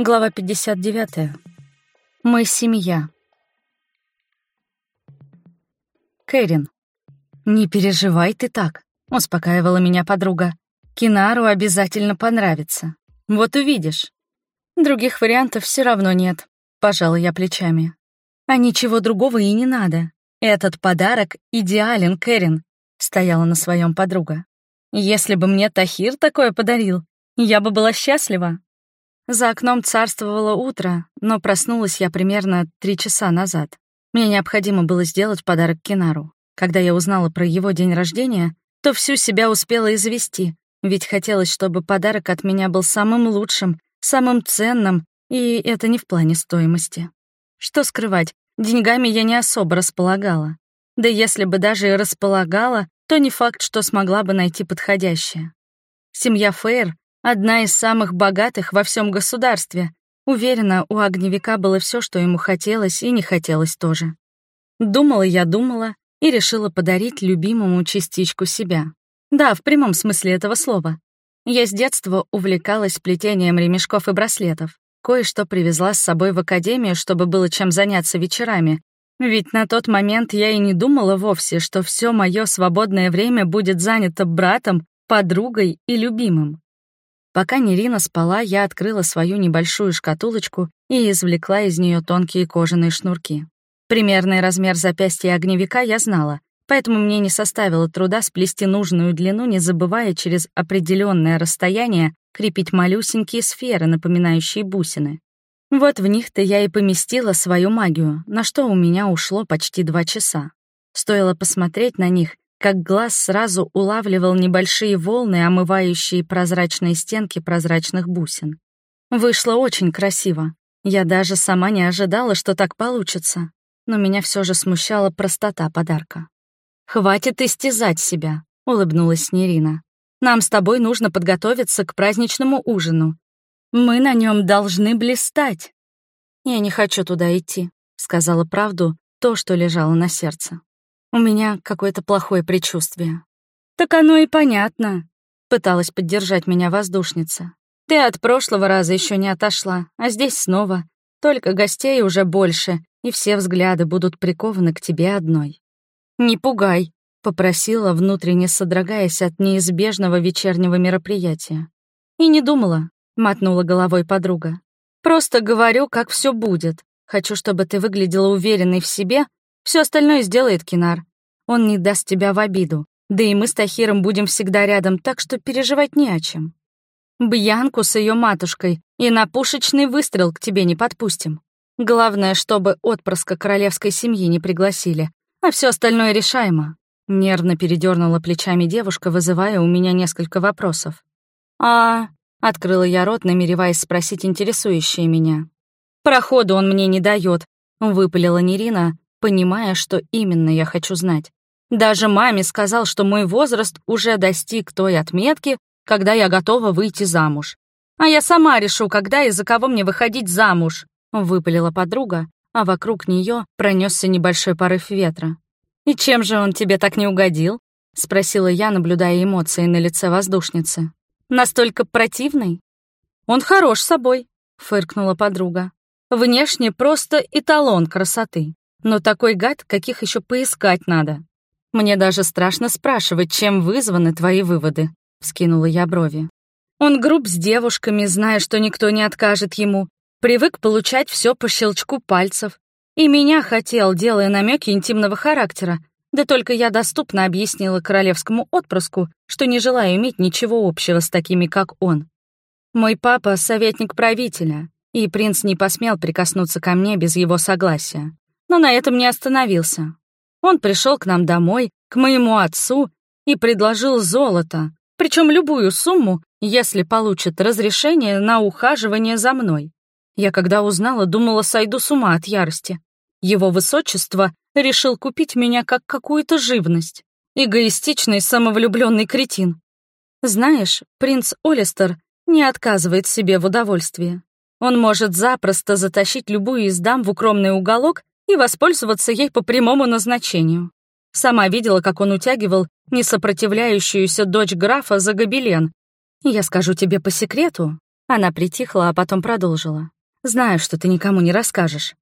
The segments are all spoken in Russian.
Глава 59. Мы семья. Кэрин. «Не переживай ты так», — успокаивала меня подруга. «Кинару обязательно понравится. Вот увидишь». Других вариантов все равно нет, пожала я плечами. А ничего другого и не надо. Этот подарок идеален, Кэрин, стояла на своем подруга. Если бы мне Тахир такое подарил, я бы была счастлива. За окном царствовало утро, но проснулась я примерно три часа назад. Мне необходимо было сделать подарок Кинару. Когда я узнала про его день рождения, то всю себя успела извести, ведь хотелось, чтобы подарок от меня был самым лучшим, самым ценным, и это не в плане стоимости. Что скрывать, деньгами я не особо располагала. Да если бы даже и располагала, то не факт, что смогла бы найти подходящее. Семья Фейр Одна из самых богатых во всем государстве. Уверена, у огневика было все, что ему хотелось и не хотелось тоже. Думала я, думала и решила подарить любимому частичку себя. Да, в прямом смысле этого слова. Я с детства увлекалась плетением ремешков и браслетов. Кое-что привезла с собой в академию, чтобы было чем заняться вечерами. Ведь на тот момент я и не думала вовсе, что все мое свободное время будет занято братом, подругой и любимым. Пока Нерина спала, я открыла свою небольшую шкатулочку и извлекла из нее тонкие кожаные шнурки. Примерный размер запястья огневика я знала, поэтому мне не составило труда сплести нужную длину, не забывая через определенное расстояние крепить малюсенькие сферы, напоминающие бусины. Вот в них-то я и поместила свою магию, на что у меня ушло почти два часа. Стоило посмотреть на них, как глаз сразу улавливал небольшие волны, омывающие прозрачные стенки прозрачных бусин. Вышло очень красиво. Я даже сама не ожидала, что так получится, но меня все же смущала простота подарка. «Хватит истязать себя», — улыбнулась Нерина. «Нам с тобой нужно подготовиться к праздничному ужину. Мы на нем должны блистать». «Я не хочу туда идти», — сказала правду то, что лежало на сердце. У меня какое-то плохое предчувствие. Так оно и понятно, пыталась поддержать меня воздушница. Ты от прошлого раза еще не отошла, а здесь снова. Только гостей уже больше, и все взгляды будут прикованы к тебе одной. Не пугай, попросила, внутренне содрогаясь от неизбежного вечернего мероприятия. И не думала, мотнула головой подруга. Просто говорю, как все будет. Хочу, чтобы ты выглядела уверенной в себе все остальное сделает Кинар. Он не даст тебя в обиду. Да и мы с Тахиром будем всегда рядом, так что переживать не о чем. Бьянку с ее матушкой и на пушечный выстрел к тебе не подпустим. Главное, чтобы отпрыска королевской семьи не пригласили, а все остальное решаемо. Нервно передернула плечами девушка, вызывая у меня несколько вопросов. «А...» — открыла я рот, намереваясь спросить интересующие меня. «Проходу он мне не дает, выпалила Нерина, понимая, что именно я хочу знать. Даже маме сказал, что мой возраст уже достиг той отметки, когда я готова выйти замуж. А я сама решу, когда и за кого мне выходить замуж, выпалила подруга, а вокруг нее пронесся небольшой порыв ветра. «И чем же он тебе так не угодил?» — спросила я, наблюдая эмоции на лице воздушницы. «Настолько противный?» «Он хорош собой», — фыркнула подруга. «Внешне просто эталон красоты. Но такой гад, каких еще поискать надо. Мне даже страшно спрашивать, чем вызваны твои выводы, вскинула я брови. Он груб с девушками, зная, что никто не откажет ему, привык получать все по щелчку пальцев. И меня хотел, делая намеки интимного характера, да только я доступно объяснила королевскому отпрыску, что не желаю иметь ничего общего с такими, как он. Мой папа — советник правителя, и принц не посмел прикоснуться ко мне без его согласия но на этом не остановился. Он пришел к нам домой, к моему отцу, и предложил золото, причем любую сумму, если получит разрешение на ухаживание за мной. Я, когда узнала, думала, сойду с ума от ярости. Его высочество решил купить меня как какую-то живность. Эгоистичный, самовлюбленный кретин. Знаешь, принц Олистер не отказывает себе в удовольствии. Он может запросто затащить любую из дам в укромный уголок и воспользоваться ей по прямому назначению. Сама видела, как он утягивал несопротивляющуюся дочь графа за гобелен. Я скажу тебе по секрету, Она притихла, а потом продолжила. «Знаю, что ты никому не расскажешь.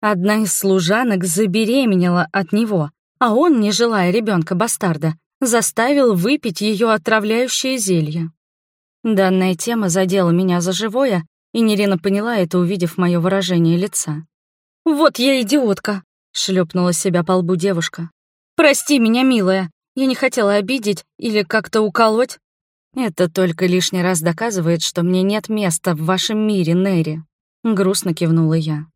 Одна из служанок забеременела от него, а он, не желая ребенка бастарда, заставил выпить ее отравляющее зелье. Данная тема задела меня за живое, и Нерина поняла это, увидев мое выражение лица. «Вот я идиотка!» — шлепнула себя по лбу девушка. «Прости меня, милая, я не хотела обидеть или как-то уколоть. Это только лишний раз доказывает, что мне нет места в вашем мире, Нери. Грустно кивнула я.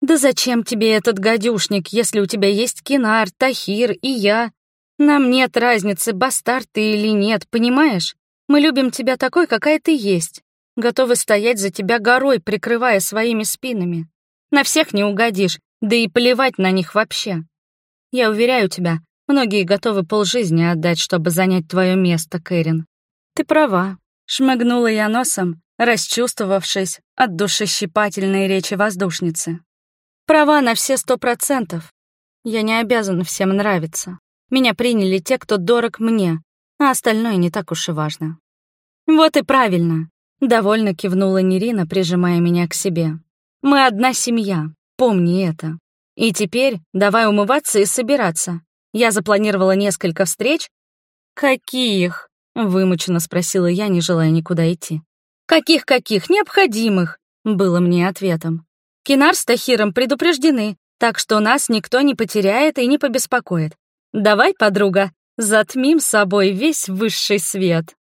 Да зачем тебе этот гадюшник, если у тебя есть Кинар, Тахир и я? Нам нет разницы, бастард ты или нет, понимаешь? Мы любим тебя такой, какая ты есть. Готовы стоять за тебя горой, прикрывая своими спинами. На всех не угодишь, да и плевать на них вообще. Я уверяю тебя, многие готовы полжизни отдать, чтобы занять твое место, Кэрин. «Ты права», — шмыгнула я носом, расчувствовавшись от душещипательной речи воздушницы. «Права на все сто процентов. Я не обязан всем нравиться. Меня приняли те, кто дорог мне, а остальное не так уж и важно». «Вот и правильно», — довольно кивнула Нерина, прижимая меня к себе. «Мы одна семья, помни это. И теперь давай умываться и собираться. Я запланировала несколько встреч». «Каких?» — вымученно спросила я, не желая никуда идти. «Каких-каких? Необходимых!» — было мне ответом. «Кинар с Тахиром предупреждены, так что нас никто не потеряет и не побеспокоит. Давай, подруга, затмим собой весь высший свет».